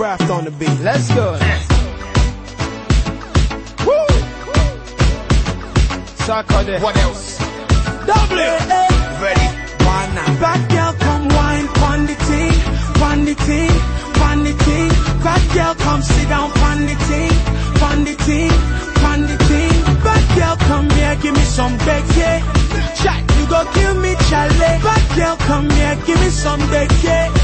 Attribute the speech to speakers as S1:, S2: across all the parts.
S1: craft on the beat. Let's go. Woo!
S2: What else?
S1: W.
S2: Ready?
S1: Why not?
S3: Bad girl come wine pon the ting, pon the ting, pon the ting. Girl come sit down pon the ting, pon the ting, pon the ting. Girl come here give me some beke. Chat you go kill me chale. Bad girl come here give me some beke.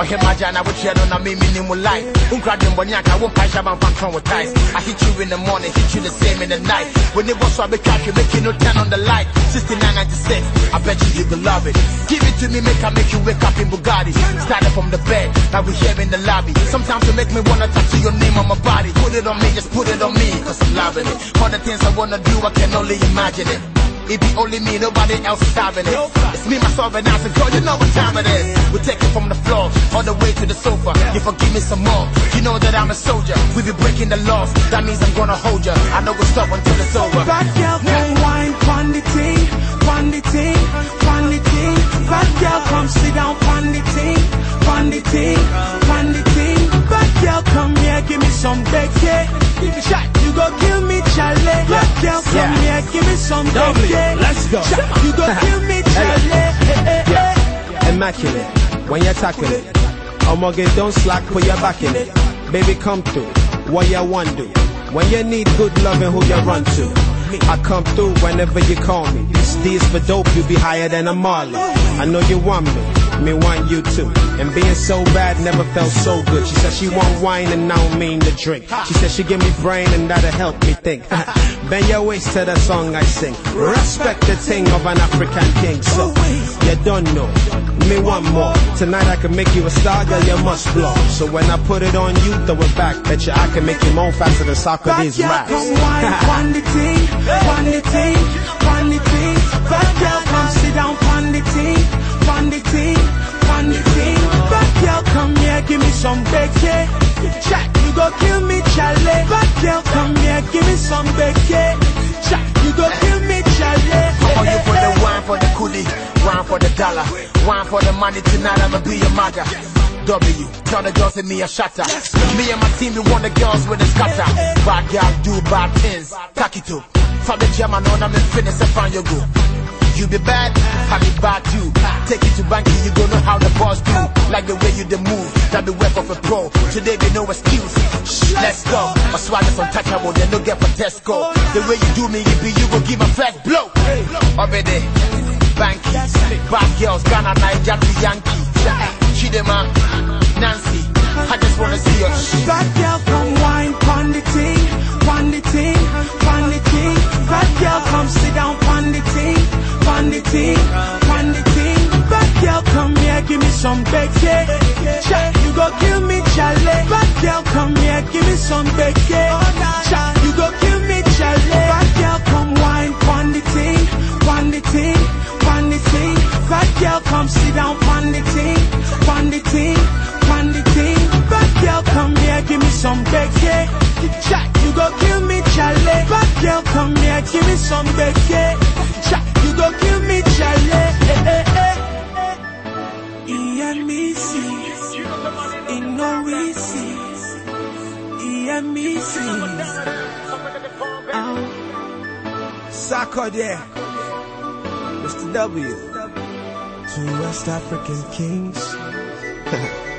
S2: Ɔhwɛ magya na wokyerɛ no na memi ne mu life. Wonkura dwembɔne anka wo mpae hyɛ bamfa ntɔn wo ties I hit you in the morning, hit you the same in the night. When it was so I be you, make no turn on the light. 6996, I bet you you will love it Give it to me, make I make you wake up in Bugatti. Started from the bed, now we here in the lobby. Sometimes you make me wanna tattoo your name on my body. Put it on me, just put it on me, cause I'm loving it. All the things I wanna do, I can only imagine it it be only me, nobody else is having it. It's me, myself, and I, so girl, you know what time it is. We take it from the floor, all the way to the sofa. You forgive me some more. You know that I'm a soldier. We be breaking the laws, that means I'm gonna hold you. I know we'll stop until it's over.
S3: Girl come wine pon some
S1: W.
S3: beke.
S1: Let's go.
S3: You go kill me chale. Eh, eh.
S1: Immaculate. When you're tackling it. Omoge, don't slack, put your back in it. Baby, come through. What you want do? When you need good loving, who you run to? I come through whenever you call me. Is for dope, you be higher than a Marley. I know you want me, me want you too. And being so bad never felt so good. She said she want wine and I don't mean to drink. She said she give me brain and that'll help me think. Bend your waist to the song I sing. Respect the thing of an African king. So you don't know. Me one more. Tonight I can make you a star, girl, you must blow. So when I put it on you, throw it back. Bet you I can make you moan faster than Socrates raps.
S3: come wine pon the ting, pon the ting, pon the ting. Bad girl come sit down pon the ting, pon the give me some beke. Chat you go give me chale.
S2: Oh, you for the wine for the coolie, wine for the dollar, wine for the money tonight. I'ma be your maga. W, tell the girls and me a shatter. Me and my team, we want the girls with a scatter. Bad girl do bad things. Tack it up. From the German on, I'm in fitness and find your go. You be bad, I be bad too. Take it to banky, you gon' know how the boss do. Like the way you the move, that the work of a pro. Today be no excuse. Let's go. My swag is untouchable, they no get for Tesco. The way you do me, it be you gon' give a fat blow. There, banky, bad girls, Ghana, Niger to Yankee. Nancy, I just wanna see your shit.
S3: Bad girl come wine pon the ting, pon the ting, pon the ting. Bad girl come the ting, the ting. Bad girl come here give me some beke. Chat you go kill me chale. Bad girl come here give me some beke. Chat you go kill me chale. Bad girl come wine pon the ting, pon the ting, pon the ting. Bad girl come sit down pon the ting, pon the ting, pon the ting. Bad girl come here give me some beke. Chat you go kill me chale. Bad girl come here give me some beke. EMEC.
S1: Soccer there. Mr. W.
S3: Two West African kings.